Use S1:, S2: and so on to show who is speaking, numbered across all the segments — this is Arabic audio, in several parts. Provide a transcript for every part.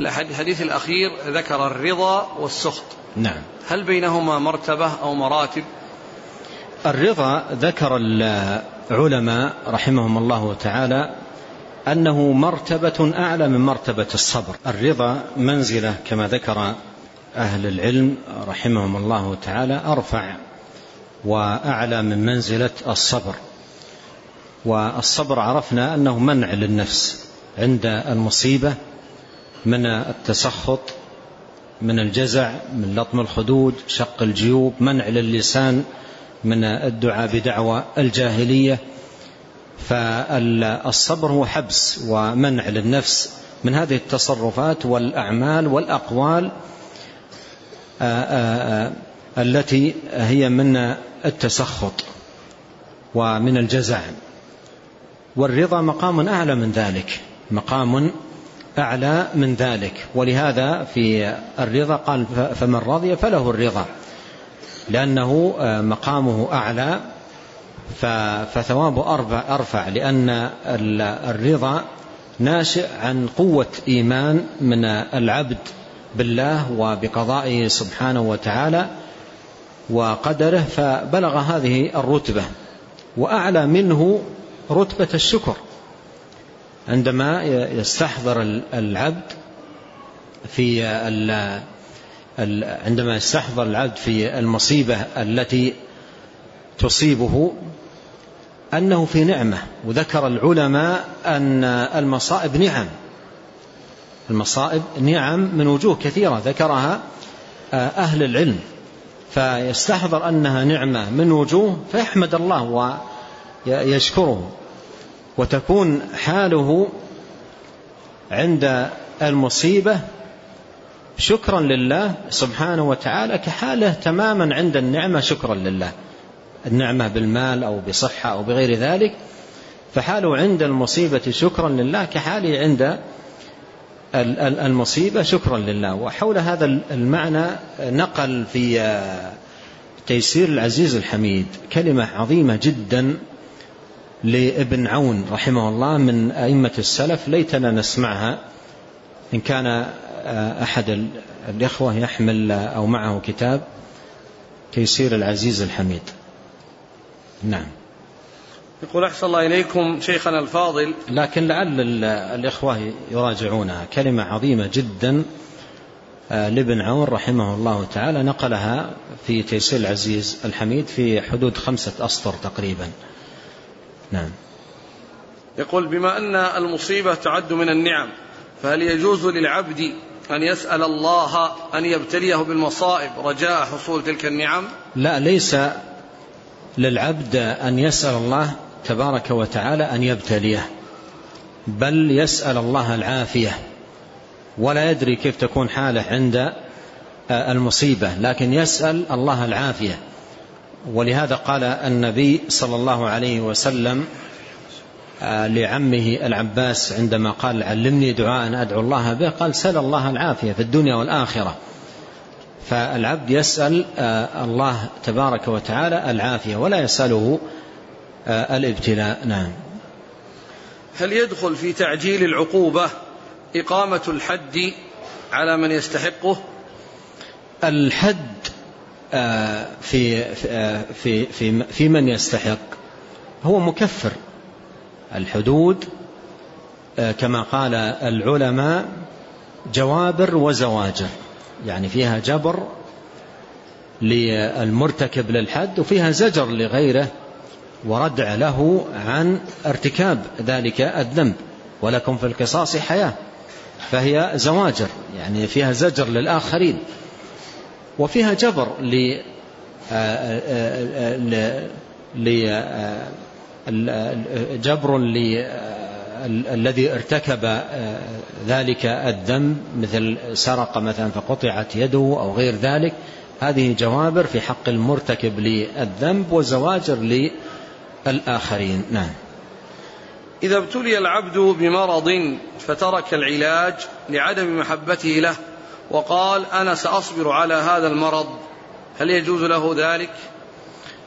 S1: الحديث الأخير ذكر الرضا والسخط.
S2: نعم.
S1: هل بينهما مرتبة أو مراتب؟
S2: الرضا ذكر العلماء رحمهم الله تعالى أنه مرتبة أعلى من مرتبة الصبر. الرضا منزلة كما ذكر أهل العلم رحمهم الله تعالى أرفع وأعلى من منزلة الصبر. والصبر عرفنا أنه منع للنفس عند المصيبة من التسخط من الجزع من لطم الخدود شق الجيوب منع للسان من الدعاء بدعوى الجاهلية. فالصبر هو حبس ومنع للنفس من هذه التصرفات والأعمال والأقوال التي هي من التسخط ومن الجزع. والرضا مقام أعلى من ذلك مقام أعلى من ذلك. ولهذا في الرضا قال فمن رضي فله الرضا. لأنه مقامه أعلى فثوابه أرفع لأن الرضا ناشئ عن قوة إيمان من العبد بالله وبقضائه سبحانه وتعالى وقدره فبلغ هذه الرتبة. وأعلى منه رتبة الشكر. عندما يستحضر العبد في عندما يستحضر العبد في المصيبة التي تصيبه أنه في نعمة وذكر العلماء أن المصائب نعم. المصائب نعم من وجوه كثيرة ذكرها أهل العلم. فيستحضر أنها نعمة من وجوه فيحمد الله ويشكره. وتكون حاله عند المصيبة شكرا لله سبحانه وتعالى كحاله تماما عند النعمة شكرا لله. النعمة بالمال أو بصحة أو بغير ذلك فحاله عند المصيبة شكرا لله كحاله عند المصيبة شكرا لله. وحول هذا المعنى نقل في تيسير العزيز الحميد كلمة عظيمة جدا لابن عون رحمه الله من أئمة السلف ليتنا نسمعها. إن كان أحد الإخوة يحمل أو معه كتاب تيسير العزيز الحميد. نعم.
S1: يقول أحسن الله إليكم شيخنا الفاضل.
S2: لكن لعل الإخوة يراجعونها كلمة عظيمة جدا لابن عون رحمه الله تعالى نقلها في تيسير العزيز الحميد في حدود خمسة أسطر تقريبا. نعم.
S1: يقول بما أن المصيبة تعد من النعم فهل يجوز للعبد أن يسأل الله أن يبتليه بالمصائب رجاء حصول تلك النعم؟
S2: لا ليس للعبد أن يسأل الله تبارك وتعالى أن يبتليه بل يسأل الله العافية. ولا يدري كيف تكون حاله عند المصيبة لكن يسأل الله العافية. ولهذا قال النبي صلى الله عليه وسلم لعمه العباس عندما قال علمني دعاء أدعو الله به قال سل الله العافية في الدنيا والآخرة. فالعبد يسأل الله تبارك وتعالى العافية ولا يسأله الابتلاء. نعم.
S1: هل يدخل في تعجيل العقوبة إقامة الحد على من يستحقه؟
S2: الحد في في في في من يستحق. هو مكفر. الحدود كما قال العلماء جوابر وزواجر. يعني فيها جبر للمرتكب للحد وفيها زجر لغيره وردع له عن ارتكاب ذلك الذنب. ولكم في القصاص حياة فهي زواجر. يعني فيها زجر للآخرين. وفيها جبر جبر الذي ارتكب ذلك الذنب مثل سرق مثلا فقطعت يده أو غير ذلك. هذه جوابر في حق المرتكب للذنب وزواجر للآخرين. نعم.
S1: إذا ابتلي العبد بمرض فترك العلاج لعدم محبته له وقال أنا سأصبر على هذا المرض. هل يجوز له ذلك؟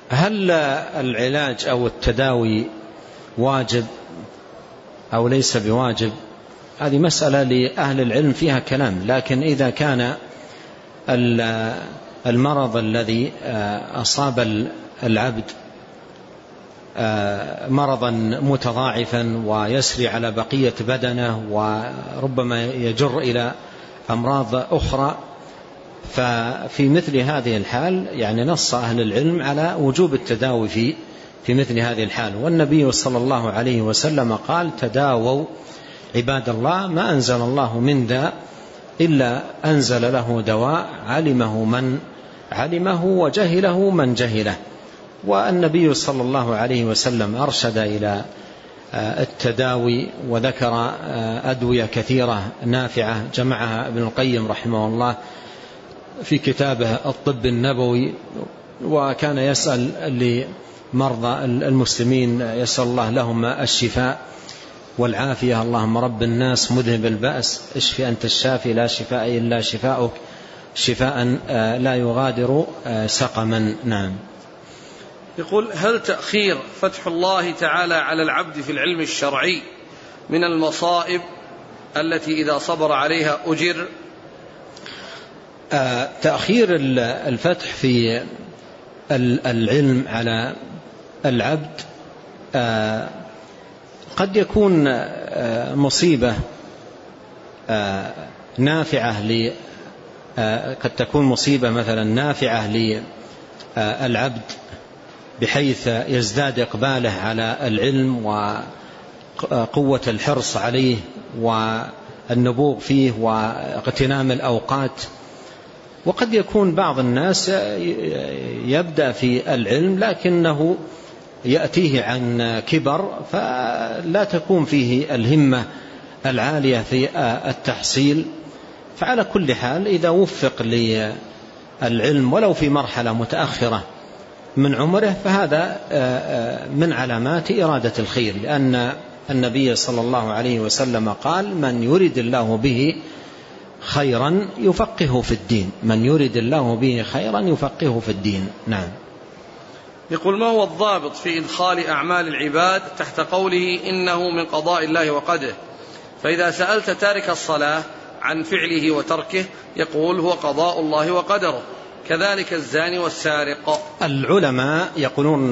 S2: هل العلاج أو التداوي واجب أو ليس بواجب؟ هذه مسألة لأهل العلم فيها كلام لكن إذا كان المرض الذي أصاب العبد مرضا متضاعفا ويسري على بقية بدنه وربما يجر إلى أمراض أخرى ففي مثل هذه الحال يعني نص أهل العلم على وجوب التداوي في في مثل هذه الحال. والنبي صلى الله عليه وسلم قال تداووا عباد الله ما أنزل الله من داء إلا أنزل له دواء علمه من علمه وجهله من جهله. والنبي صلى الله عليه وسلم أرشد إلى التداوي وذكر أدوية كثيرة نافعة جمعها ابن القيم رحمه الله في كتابه الطب النبوي وكان يسأل لمرضى المسلمين يسأل الله لهم الشفاء والعافية. اللهم رب الناس مذهب البأس اشف أنت الشافي لا شفاء إلا شفاؤك. شفاء لا يغادر سقما. نعم.
S1: يقول هل تأخير فتح الله تعالى على العبد في العلم الشرعي من المصائب التي إذا صبر عليها أجر؟
S2: تأخير الفتح في العلم على العبد قد يكون مصيبة نافعة ل قد تكون مصيبة مثلا نافعة للعبد. بحيث يزداد إقباله على العلم وقوة الحرص عليه والنبوغ فيه واغتنام الأوقات. وقد يكون بعض الناس يبدأ في العلم لكنه يأتيه عن كبر فلا تكون فيه الهمة العالية في التحصيل. فعلى كل حال إذا وفق للعلم ولو في مرحلة متأخرة من عمره فهذا من علامات إرادة الخير لأن النبي صلى الله عليه وسلم قال من يرد الله به خيرا يفقهه في الدين. من يرد الله به خيرا يفقهه في الدين. نعم.
S1: يقول ما هو الضابط في إدخال أعمال العباد تحت قوله إنه من قضاء الله وقدره؟ فإذا سألت تارك الصلاة عن فعله وتركه يقول هو قضاء الله وقدره. كذلك الزاني والسارق.
S2: العلماء يقولون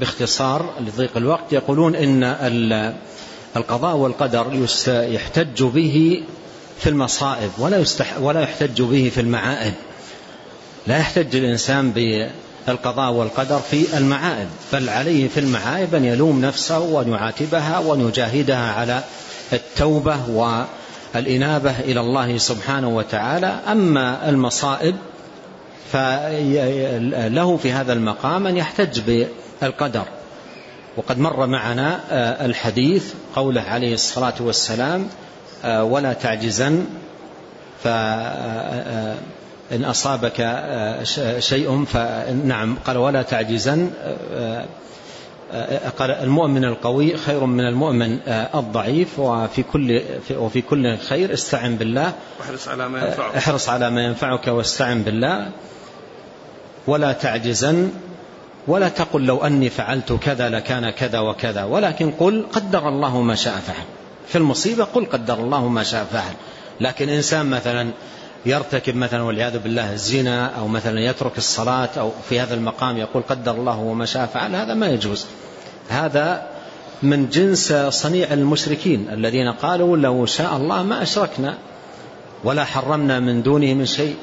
S2: باختصار لضيق الوقت يقولون إن القضاء والقدر يحتج به في المصائب ولا, يستح ولا يحتج به في المعائب لا يحتج الإنسان بالقضاء والقدر في المعائب بل عليه في المعائب أن يلوم نفسه وأن يعاتبها وأن يجاهدها على التوبة والإنابة إلى الله سبحانه وتعالى. أما المصائب فله في هذا المقام أن يحتج بالقدر. وقد مر معنا الحديث قوله عليه الصلاة والسلام ولا تعجزن فإن أصابك شيء فنعم قال ولا تعجزن قال المؤمن القوي خير من المؤمن الضعيف وفي كل وفي كل خير استعن بالله
S1: احرص على ما ينفعك.
S2: احرص على ما ينفعك واستعن بالله. ولا تعجزن ولا تقل لو أني فعلت كذا لكان كذا وكذا ولكن قل قدر الله ما شاء فعل. في المصيبة قل قدر الله ما شاء فعل. لكن إنسان مثلا يرتكب مثلا والعياذ بالله الزنا أو مثلا يترك الصلاة أو في هذا المقام يقول قدر الله وما شاء فعل هذا ما يجوز. هذا من جنس صنيع المشركين الذين قالوا لو شاء الله ما أشركنا ولا حرمنا من دونه من شيء.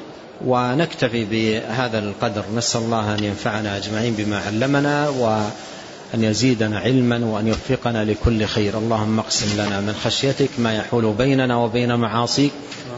S2: ونكتفي بهذا القدر. نسأل الله أن ينفعنا أجمعين بما علمنا وأن يزيدنا علما وأن يوفقنا لكل خير. اللهم اقسم لنا من خشيتك ما يحول بيننا وبين معاصيك